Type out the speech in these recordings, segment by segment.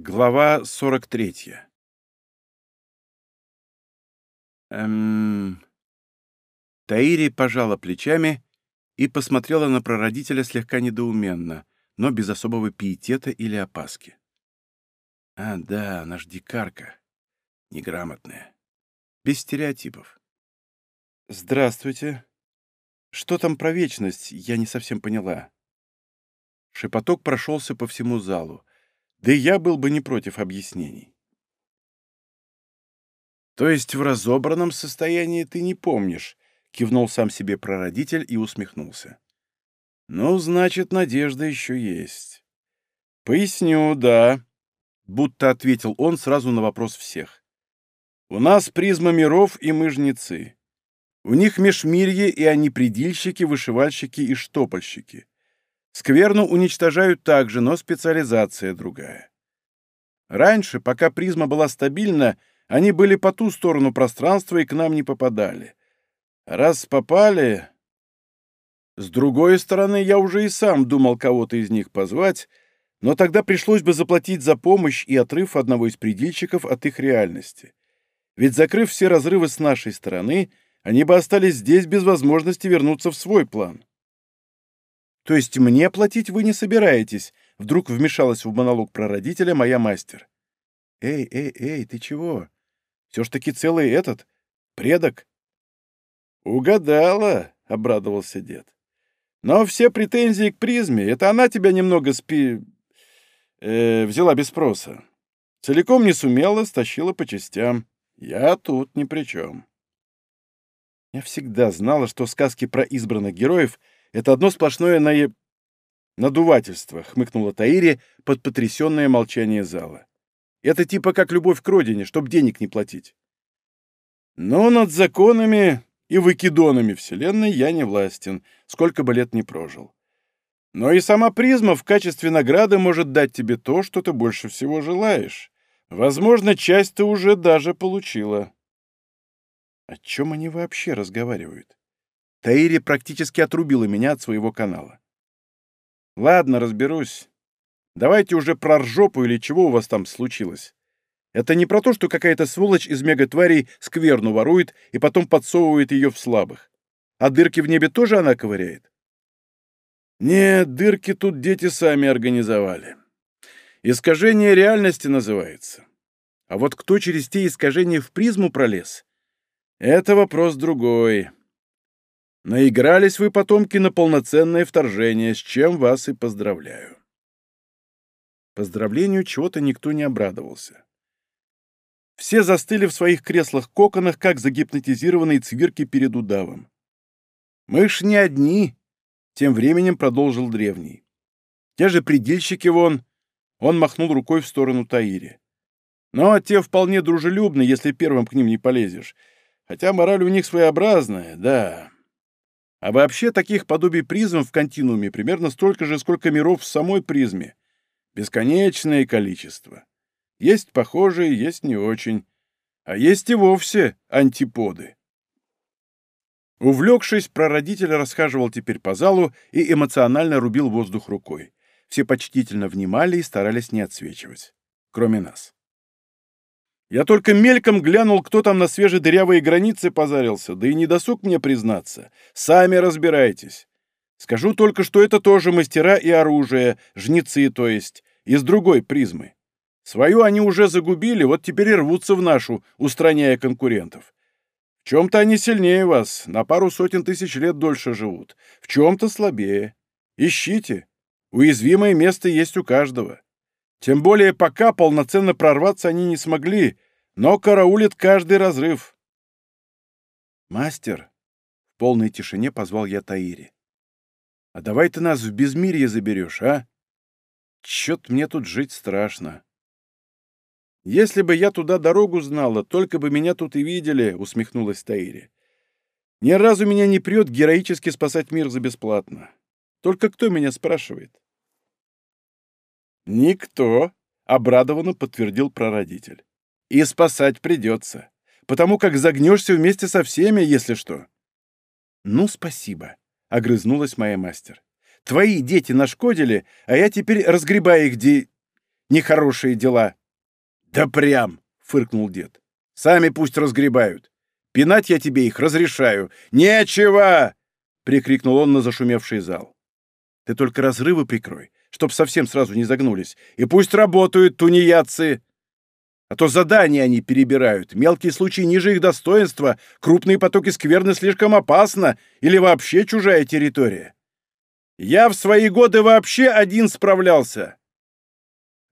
Глава 43. Эм... Таири пожала плечами и посмотрела на прародителя слегка недоуменно, но без особого пиетета или опаски. А, да, наш дикарка. Неграмотная. Без стереотипов. «Здравствуйте. Что там про вечность? Я не совсем поняла». Шепоток прошелся по всему залу. Да и я был бы не против объяснений. «То есть в разобранном состоянии ты не помнишь?» — кивнул сам себе прародитель и усмехнулся. «Ну, значит, надежда еще есть». «Поясню, да», — будто ответил он сразу на вопрос всех. «У нас призма миров и мы жнецы. У них межмирье, и они предильщики, вышивальщики и штопальщики. Скверну уничтожают также, но специализация другая. Раньше, пока призма была стабильна, они были по ту сторону пространства и к нам не попадали. Раз попали... С другой стороны, я уже и сам думал кого-то из них позвать, но тогда пришлось бы заплатить за помощь и отрыв одного из предельщиков от их реальности. Ведь закрыв все разрывы с нашей стороны, они бы остались здесь без возможности вернуться в свой план. То есть мне платить вы не собираетесь?» Вдруг вмешалась в монолог прародителя моя мастер. «Эй, эй, эй, ты чего? Все ж таки целый этот, предок». «Угадала», — обрадовался дед. «Но все претензии к призме — это она тебя немного спи... Э, взяла без спроса. Целиком не сумела, стащила по частям. Я тут ни при чем». Я всегда знала, что сказки про избранных героев — это одно сплошное на... надувательство», — хмыкнула Таири под потрясенное молчание зала. «Это типа как любовь к родине, чтоб денег не платить». «Но над законами и выкидонами Вселенной я не властен, сколько бы лет не прожил. Но и сама призма в качестве награды может дать тебе то, что ты больше всего желаешь. Возможно, часть ты уже даже получила». О чем они вообще разговаривают? Таири практически отрубила меня от своего канала. Ладно, разберусь. Давайте уже про ржопу или чего у вас там случилось. Это не про то, что какая-то сволочь из мегатварей скверну ворует и потом подсовывает ее в слабых. А дырки в небе тоже она ковыряет? Нет, дырки тут дети сами организовали. Искажение реальности называется. А вот кто через те искажения в призму пролез? Это вопрос другой. Наигрались вы, потомки, на полноценное вторжение, с чем вас и поздравляю. Поздравлению чего-то никто не обрадовался. Все застыли в своих креслах-коконах, как загипнотизированные цвирки перед удавом. «Мы ж не одни!» — тем временем продолжил древний. «Те же предельщики вон!» — он махнул рукой в сторону Таири. «Но те вполне дружелюбны, если первым к ним не полезешь. Хотя мораль у них своеобразная, да. А вообще таких подобий призм в континууме примерно столько же, сколько миров в самой призме. Бесконечное количество. Есть похожие, есть не очень. А есть и вовсе антиподы. Увлекшись, прародитель расхаживал теперь по залу и эмоционально рубил воздух рукой. Все почтительно внимали и старались не отсвечивать. Кроме нас. Я только мельком глянул, кто там на свежей дырявой границе позарился, да и не досуг мне признаться. Сами разбирайтесь. Скажу только, что это тоже мастера и оружие, жнецы, то есть, из другой призмы. Свою они уже загубили, вот теперь и рвутся в нашу, устраняя конкурентов. В чем-то они сильнее вас, на пару сотен тысяч лет дольше живут, в чем-то слабее. Ищите. Уязвимое место есть у каждого. Тем более пока полноценно прорваться они не смогли, но караулит каждый разрыв. «Мастер!» — в полной тишине позвал я Таири. «А давай ты нас в безмирье заберешь, а? Чет мне тут жить страшно». «Если бы я туда дорогу знала, только бы меня тут и видели», — усмехнулась Таири. «Ни разу меня не прет героически спасать мир за бесплатно. Только кто меня спрашивает?» «Никто», — обрадованно подтвердил прародитель. «И спасать придется, потому как загнешься вместе со всеми, если что». «Ну, спасибо», — огрызнулась моя мастер. «Твои дети нашкодили, а я теперь разгребаю их де... нехорошие дела. Да прям, фыркнул дед. Сами пусть разгребают. Пинать я тебе их разрешаю. Нечего! прикрикнул он на зашумевший зал. Ты только разрывы прикрой, чтоб совсем сразу не загнулись. И пусть работают тунеядцы. А то задания они перебирают, мелкие случаи ниже их достоинства, крупные потоки скверны слишком опасно или вообще чужая территория. Я в свои годы вообще один справлялся.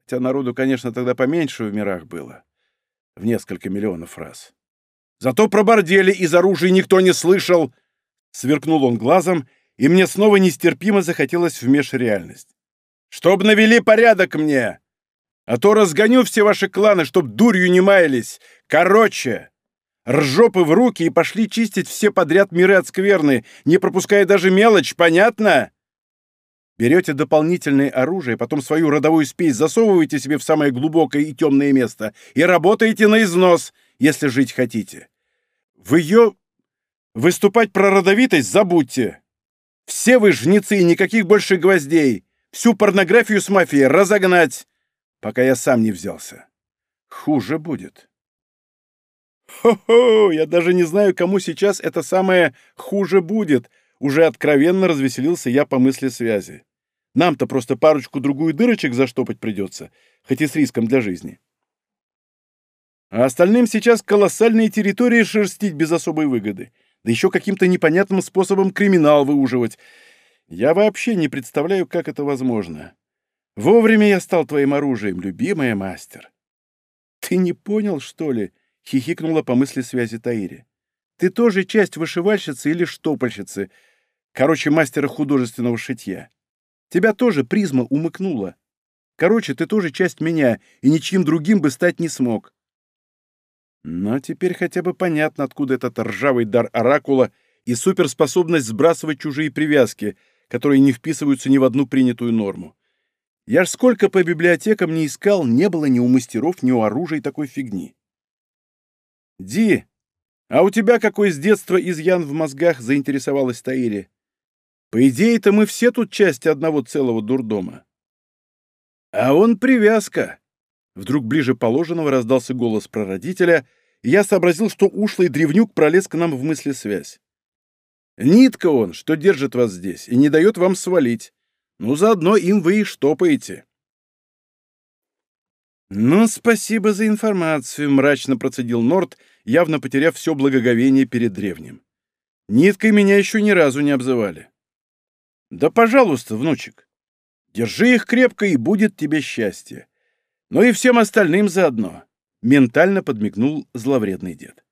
Хотя народу, конечно, тогда поменьше в мирах было. В несколько миллионов раз. Зато про бордели из оружия никто не слышал. Сверкнул он глазом, и мне снова нестерпимо захотелось в межреальность. «Чтоб навели порядок мне! А то разгоню все ваши кланы, чтоб дурью не маялись! Короче!» Ржопы в руки и пошли чистить все подряд миры от скверны, не пропуская даже мелочь, понятно? Берете дополнительное оружие, потом свою родовую спесь засовываете себе в самое глубокое и темное место и работаете на износ, если жить хотите. В ее... Выступать про родовитость забудьте. Все вы жнецы, никаких больше гвоздей. Всю порнографию с мафией разогнать, пока я сам не взялся. Хуже будет. Хо-хо, я даже не знаю, кому сейчас это самое «хуже будет», уже откровенно развеселился я по мысли связи. Нам-то просто парочку-другую дырочек заштопать придется, хоть и с риском для жизни. А остальным сейчас колоссальные территории шерстить без особой выгоды да еще каким-то непонятным способом криминал выуживать. Я вообще не представляю, как это возможно. Вовремя я стал твоим оружием, любимая мастер. Ты не понял, что ли? Хихикнула по мысли связи Таири. Ты тоже часть вышивальщицы или штопальщицы. Короче, мастера художественного шитья. Тебя тоже призма умыкнула. Короче, ты тоже часть меня, и ничьим другим бы стать не смог. Но теперь хотя бы понятно, откуда этот ржавый дар оракула и суперспособность сбрасывать чужие привязки, которые не вписываются ни в одну принятую норму. Я ж сколько по библиотекам не искал, не было ни у мастеров, ни у оружия такой фигни. «Ди, а у тебя какой с детства изъян в мозгах?» — заинтересовалась Таири. «По идее-то мы все тут части одного целого дурдома». «А он привязка!» Вдруг ближе положенного раздался голос прародителя, и я сообразил, что ушлый древнюк пролез к нам в мысли связь. «Нитка он, что держит вас здесь и не дает вам свалить. Ну, заодно им вы и штопаете». «Ну, спасибо за информацию», — мрачно процедил Норт, явно потеряв все благоговение перед древним. «Ниткой меня еще ни разу не обзывали». «Да, пожалуйста, внучек, держи их крепко, и будет тебе счастье. Ну и всем остальным заодно. Ментально подмигнул зловредный дед.